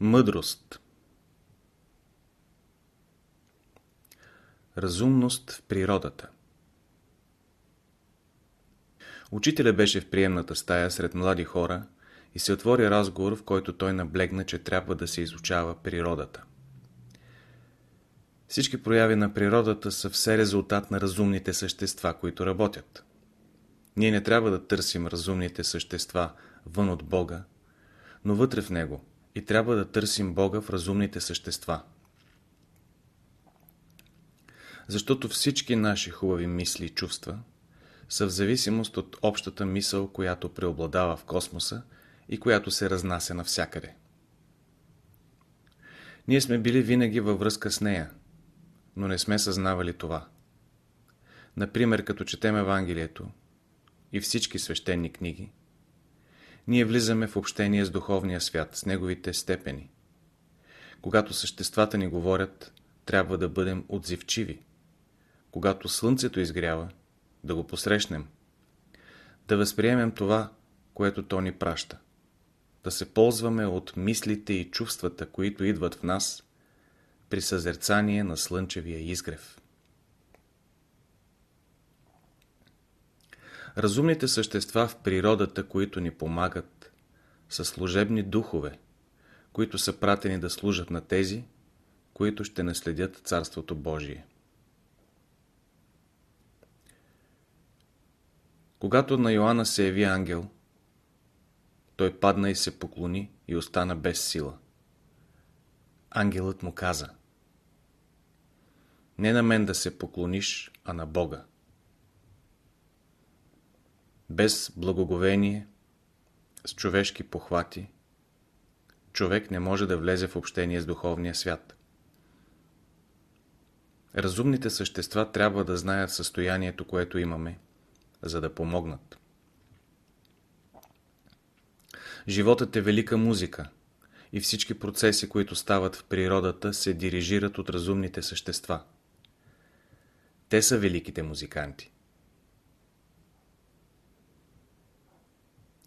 Мъдрост Разумност в природата Учителя беше в приемната стая сред млади хора и се отвори разговор, в който той наблегна, че трябва да се изучава природата. Всички прояви на природата са все резултат на разумните същества, които работят. Ние не трябва да търсим разумните същества вън от Бога, но вътре в Него и трябва да търсим Бога в разумните същества. Защото всички наши хубави мисли и чувства са в зависимост от общата мисъл, която преобладава в космоса и която се разнася навсякъде. Ние сме били винаги във връзка с нея, но не сме съзнавали това. Например, като четем Евангелието и всички свещени книги, ние влизаме в общение с духовния свят, с неговите степени. Когато съществата ни говорят, трябва да бъдем отзивчиви. Когато слънцето изгрява, да го посрещнем. Да възприемем това, което то ни праща. Да се ползваме от мислите и чувствата, които идват в нас при съзерцание на слънчевия изгрев. Разумните същества в природата, които ни помагат, са служебни духове, които са пратени да служат на тези, които ще наследят Царството Божие. Когато на Йоанна се яви ангел, той падна и се поклони и остана без сила. Ангелът му каза Не на мен да се поклониш, а на Бога. Без благоговение, с човешки похвати, човек не може да влезе в общение с духовния свят. Разумните същества трябва да знаят състоянието, което имаме, за да помогнат. Животът е велика музика и всички процеси, които стават в природата, се дирижират от разумните същества. Те са великите музиканти.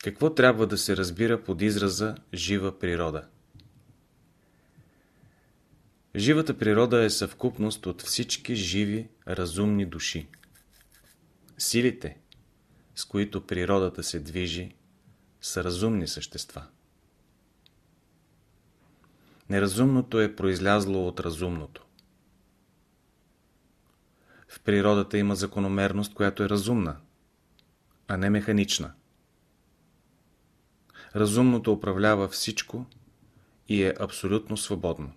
Какво трябва да се разбира под израза жива природа? Живата природа е съвкупност от всички живи, разумни души. Силите, с които природата се движи, са разумни същества. Неразумното е произлязло от разумното. В природата има закономерност, която е разумна, а не механична. Разумното управлява всичко и е абсолютно свободно.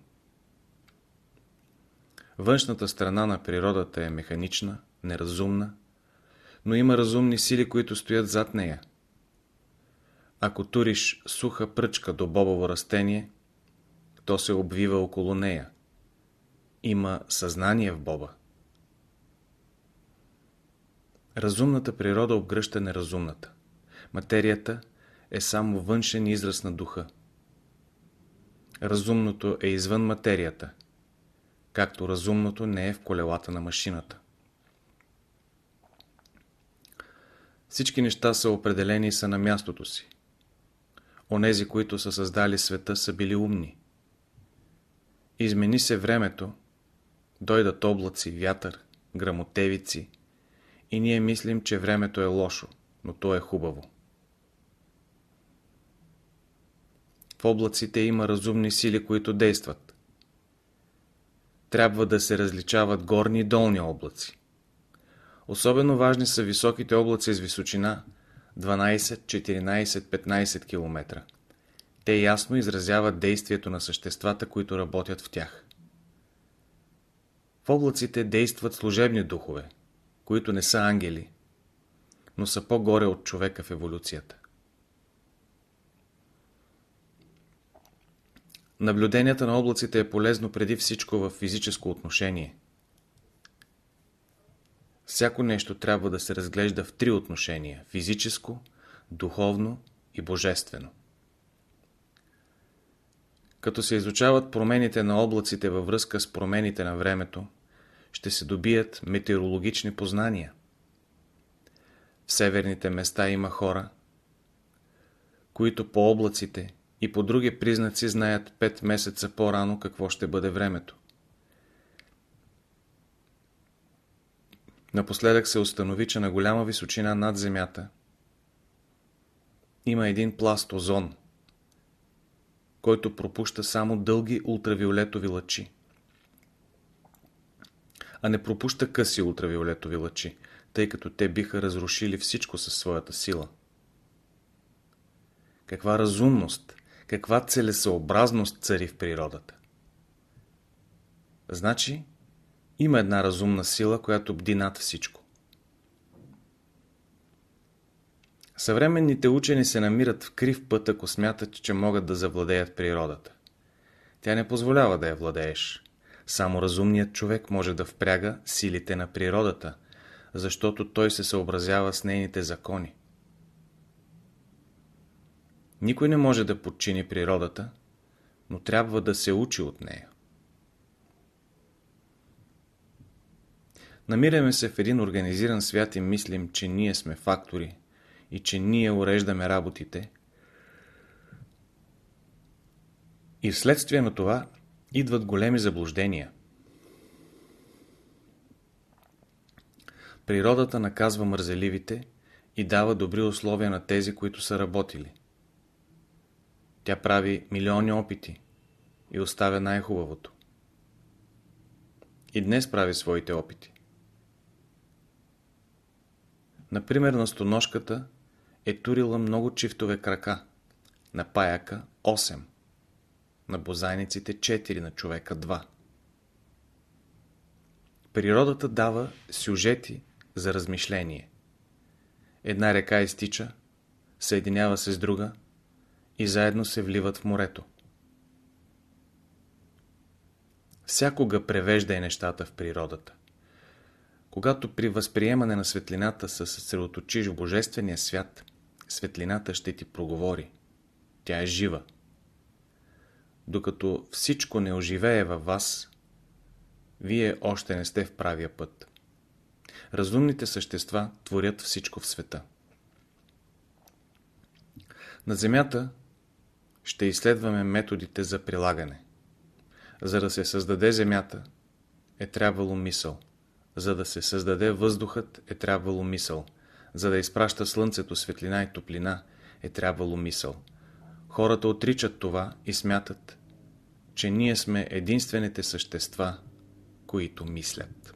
Външната страна на природата е механична, неразумна, но има разумни сили, които стоят зад нея. Ако туриш суха пръчка до бобово растение, то се обвива около нея. Има съзнание в боба. Разумната природа обгръща неразумната. Материята е само външен израз на духа. Разумното е извън материята, както разумното не е в колелата на машината. Всички неща са определени и са на мястото си. Онези, които са създали света, са били умни. Измени се времето, дойдат облаци, вятър, грамотевици и ние мислим, че времето е лошо, но то е хубаво. В облаците има разумни сили, които действат. Трябва да се различават горни и долни облаци. Особено важни са високите облаци с височина 12, 14, 15 км. Те ясно изразяват действието на съществата, които работят в тях. В облаците действат служебни духове, които не са ангели, но са по-горе от човека в еволюцията. Наблюденията на облаците е полезно преди всичко в физическо отношение – Всяко нещо трябва да се разглежда в три отношения – физическо, духовно и божествено. Като се изучават промените на облаците във връзка с промените на времето, ще се добият метеорологични познания. В северните места има хора, които по облаците и по други признаци знаят 5 месеца по-рано какво ще бъде времето. Напоследък се установи, че на голяма височина над Земята има един пласт озон, който пропуща само дълги ултравиолетови лъчи, а не пропуща къси ултравиолетови лъчи, тъй като те биха разрушили всичко със своята сила. Каква разумност, каква целесъобразност цари в природата? Значи, има една разумна сила, която бди над всичко. Съвременните учени се намират в крив път, ако смятат, че могат да завладеят природата. Тя не позволява да я владееш. Само разумният човек може да впряга силите на природата, защото той се съобразява с нейните закони. Никой не може да подчини природата, но трябва да се учи от нея. Намираме се в един организиран свят и мислим, че ние сме фактори и че ние уреждаме работите. И вследствие на това идват големи заблуждения. Природата наказва мързеливите и дава добри условия на тези, които са работили. Тя прави милиони опити и оставя най-хубавото. И днес прави своите опити. Например, на стоножката е турила много чифтове крака, на паяка 8, на бозайниците 4, на човека 2. Природата дава сюжети за размишление. Една река изтича, съединява се с друга и заедно се вливат в морето. Всякога превеждай нещата в природата. Когато при възприемане на светлината се съсредоточиш в Божествения свят, светлината ще ти проговори. Тя е жива. Докато всичко не оживее във вас, вие още не сте в правия път. Разумните същества творят всичко в света. На Земята ще изследваме методите за прилагане. За да се създаде Земята, е трябвало мисъл. За да се създаде въздухът, е трябвало мисъл. За да изпраща Слънцето светлина и топлина, е трябвало мисъл. Хората отричат това и смятат, че ние сме единствените същества, които мислят.